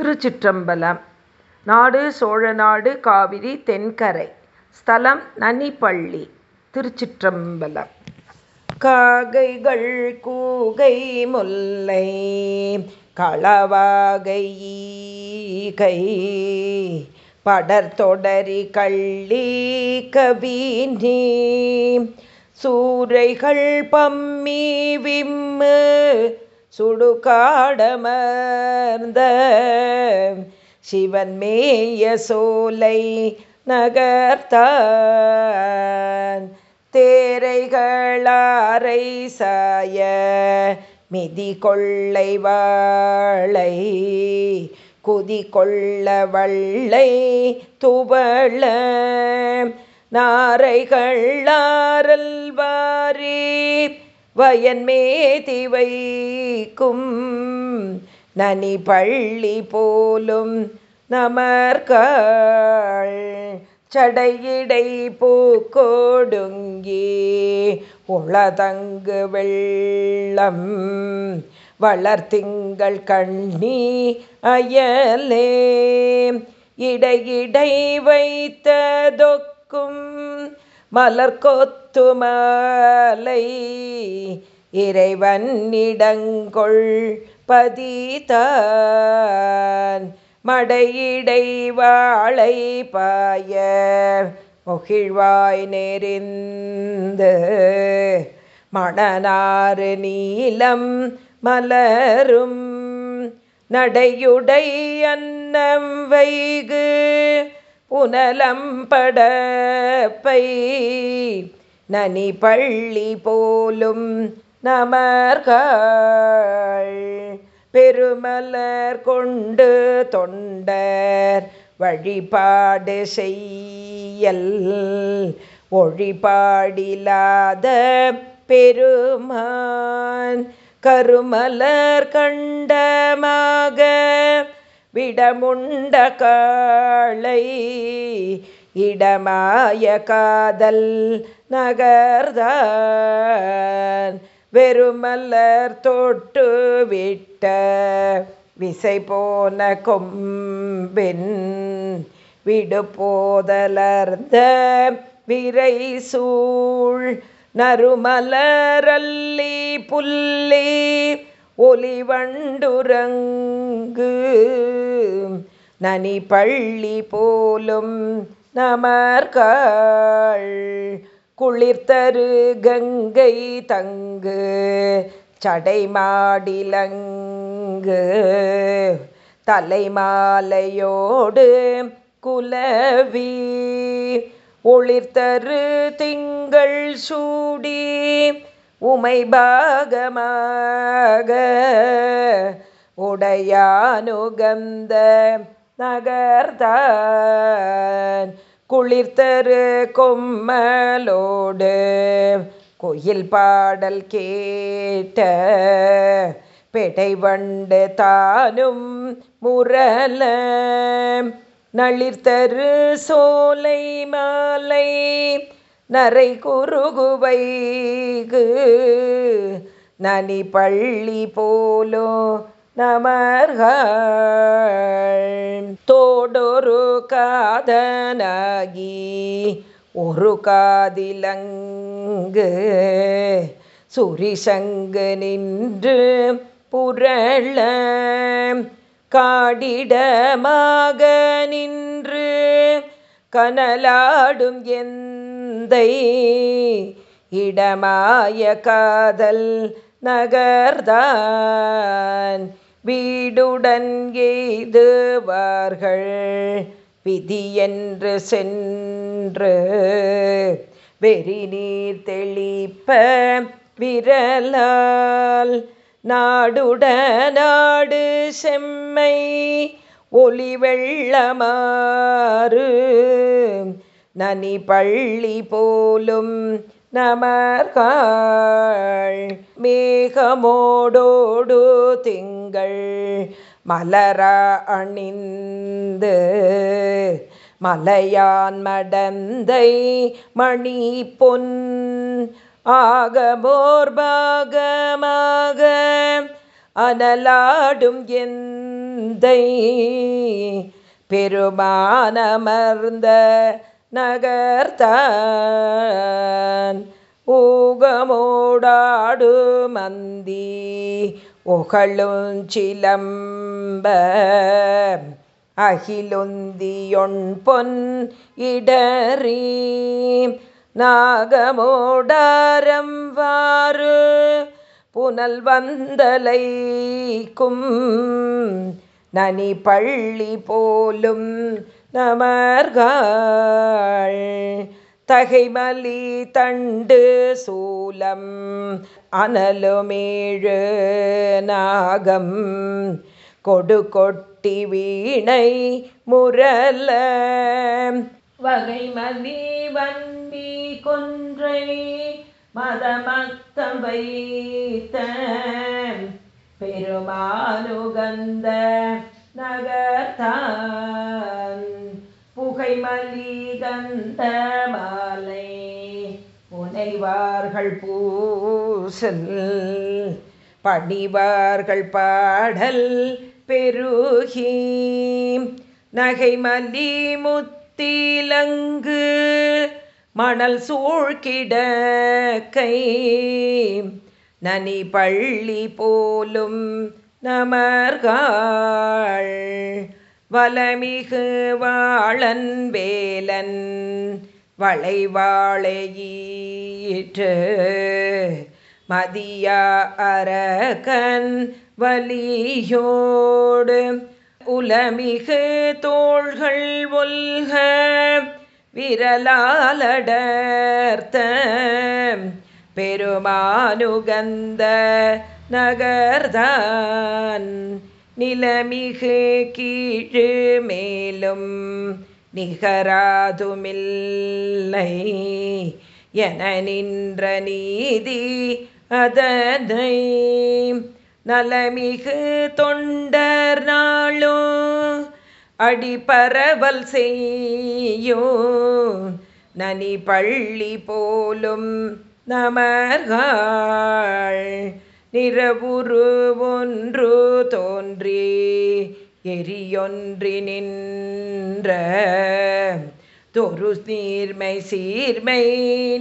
திருச்சிற்றம்பலம். நாடு சோழநாடு காவிரி தென்கரை. ஸ்தலம் நனிப்பள்ளி திருச்சிற்றம்பலம். காகைகள் கூகை முல்லை களவாகை கை படர்தொடரி கள்ளி கவினி சூறைகள் பம்மி விம்மு சுடுகாடமர்ந்த சிவன் மேய சோலை நகர்த்தான். தேரைகளாரை சாய மிதி கொள்ளை வாழை குதி கொள்ள வள்ளை துவள நாரைகள்ளாரல் வாரி வயன்மேதி வைக்கும் நனி பள்ளி போலும் நமர்கள் சடையிடை பூக்கோடுங்கி உளதங்கு வெள்ளம் வளர்த்திங்கள் கண்ணி அயலே. இடையிடை வைத்ததொக்கும் மலர்கொத்து மாலை இறைவன் இடங்கொள் பதிதான். மடையிடை வாழை பாய முகிழ்வாய் நெறிந்து. மணனாறு நீலம் மலரும் நடையுடை அன்னம் வைகு. புனலம்படப்பை நனி பள்ளி போலும் நமர்கள். பெருமலர் கொண்டு தொண்டர் வழிபாடு செய்யல். ஒழிபாடிலாத பெருமான் கருமலர் கண்டமாக விடமுண்ட காளை இடமாய காதல் நகர்தான் வெறுமல்லர் தொட்டு விட்ட விசை போன கொம்பின் விடு போதலர்ந்த விரை சூழ் நறுமலரல்லி புல்லி ஒலிவண்டுரங்கு நனி பள்ளி போலும் நமர்கள். குளிர்த்தரு கங்கை தங்கு சடைமாடிலங்கு தலைமாலையோடு குலவி ஒளிர்த்தரு திங்கள் சூடி உமை பாகமாக. உடையானுகந்த நகர்தான் குளிர்த்தரு கொம்மலோடு கோயில் பாடல் கேட்ட பெடை வண்டு தானும் முரல நளிர்த்தரு சோலை மாலை நரை குறுகுவைகு நனி பள்ளி போலோ நமர்கள். தோடொரு காதனாகி ஒரு காதிலங்கு சுரிசங்கு நின்று புரள காடிடமாக நின்று கனலாடும் எந்தை இடமாய காதல் நகர்தான் வீடுடன் எய்துவார்கள். விதியென்று சென்று வெறி நீர் தெளிப்ப விரலால். நாடுட நாடு செம்மை ஒளி வெள்ளமாறு நனி பள்ளி போலும் நமர்கள் மேகமோடோடு திங்கள் மலர அணிந்து மலையான் மடந்தை மணி பொன் ஆகமோர் பாகமாக அனலாடும் எந்தை பெருமானமர்ந்த நகர்த்தான். ஊகமோடாடு மந்தி ஒகழுஞ்சிலம்ப அகிலுந்தியொன் பொன் இடறி நாகமோடாரம் வாறு புனல் வந்தலைக்கும் நனி பள்ளி போலும் நமர்கள். தகைமலி தண்டு சூலம் அனலுமேழு நாகம். கொடு கொட்டி வீணை முரல. வகைமலி வண்டி கொன்றை மதமத்தம் வைத்த பெருமானுகந்த நகர்த்தான். புகை மலிகந்த மாலை புனைவார்கள் பூசல் பணிவார்கள் பாடல் பெருகி நகை நகைமலி முத்திலங்கு மணல் சூழ்கிடக்கை நனி பள்ளி போலும் நமர்காள் வலமிகு வாழன் வேலன் வளைவாழையீற்று மதியா அரகன் வலியோடு உலமிகு தோள்கள் ஒல்க விரலாலடர்த்த. பெருமானுகந்த நகர்தான் நிலமிகு கீழு மேலும் நிகராதுமில்லை என நின்ற நீதி அதனை நலமிகு தொண்டர் நாளும் அடிபரவல் செய்யோ. நனி பள்ளி போலும் நமர்கள் நிறவுரு ஒன்று தோன்றி எரியொன்றி நின்ற தொரு நீர்மை சீர்மை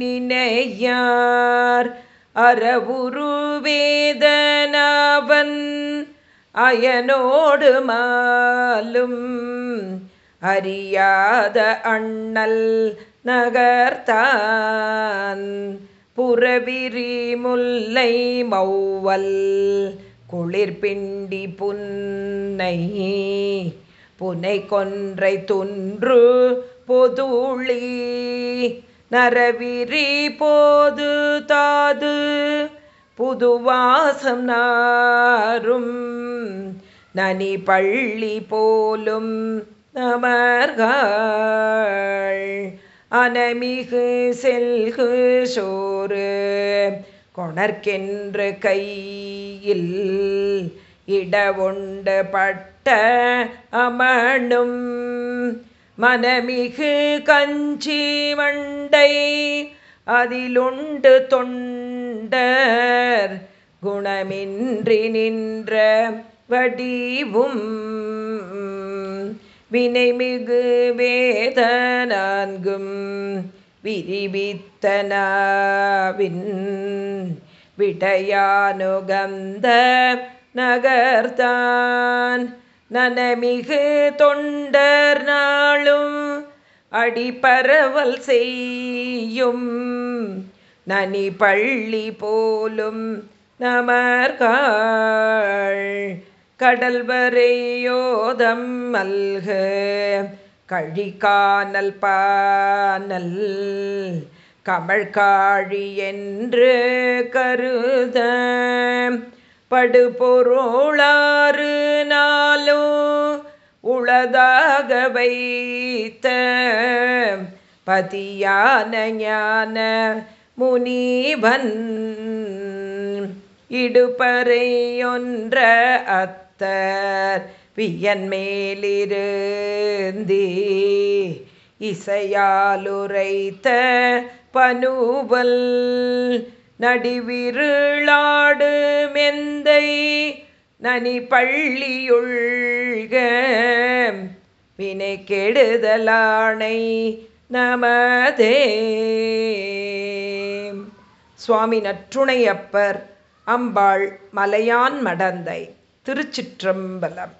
நினையார். அறவுரு வேதனாவன் அயனோடு மாலும் அறியாத அண்ணல் நகர்த்தான். புறவிரி முல்லை மௌவல் குளிர்பிண்டி புன்னை. புனை கொன்றை துன்று பொதுளி நரவிரி போது தாது புதுவாசம் நாரும் நனி பள்ளி போலும் நமர்கள் அனமிகு செல்கு சோ ஒரு கொணர்க்கென்று கையில் இடவுண்ட பட்ட அமணும் மனமிகு கஞ்சி மண்டை அதிலுண்டு தொண்டர் குணமின்றி நின்ற வடிவும் வினைமிகு வேத நான்கும் விரிவித்தனாவின் விடையானுகந்த நகர்தான் நனமிகு தொண்டர் நாளும் அடிபரவல் செய்யும். நனி பள்ளி போலும் நமர்கள் கடல் வரையோதம் மல்க கழிகானல் பானல் கமழ்காழி என்று கருத. படுபொருளாறு நாளோ உளதாக வைத்த பதியான ஞான முனிவன் இடுபறை ஒன்ற அத்தர் வியன் மேலிருந்தி இசையாலுரைத்த பனுவல் நடிவிருளாடு மெந்தை நனி பள்ளியுள்க வினை கெடுதலானை நமதே. சுவாமி நற்றுணையப்பர் அம்பாள் மலையான் மடந்தை திருச்சிற்றம்பலம்.